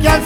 que al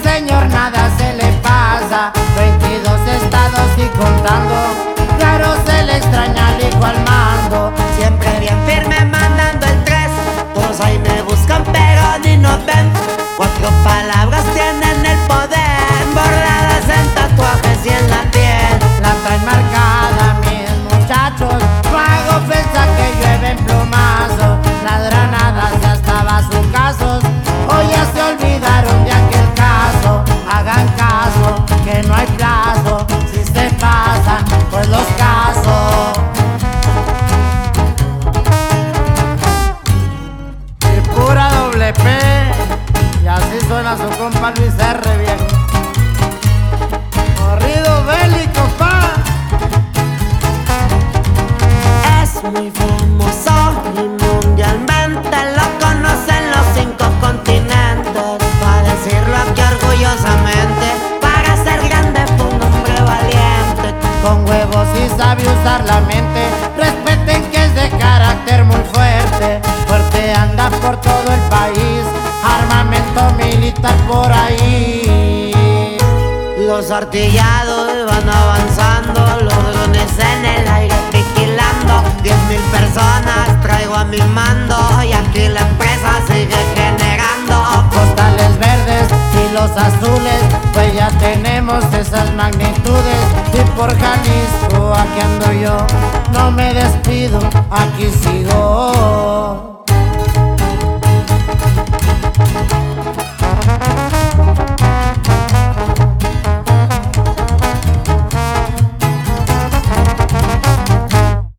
así suena su compa Luis R. Viejo. Corrido bélico, pa. Es muy famoso y mundialmente lo conocen los cinco continentes. Para decirlo aquí orgullosamente, para ser grande fue un hombre valiente. Con huevos y sabe usar la mente. Militar por ahí. Los artillados van avanzando, los drones en el aire vigilando. Diez mil personas traigo a mi mando y aquí la empresa sigue generando. Costales verdes y los azules. Pues ya tenemos esas magnitudes. Y por Jalisco aquí ando yo. No me despido, aquí sigo.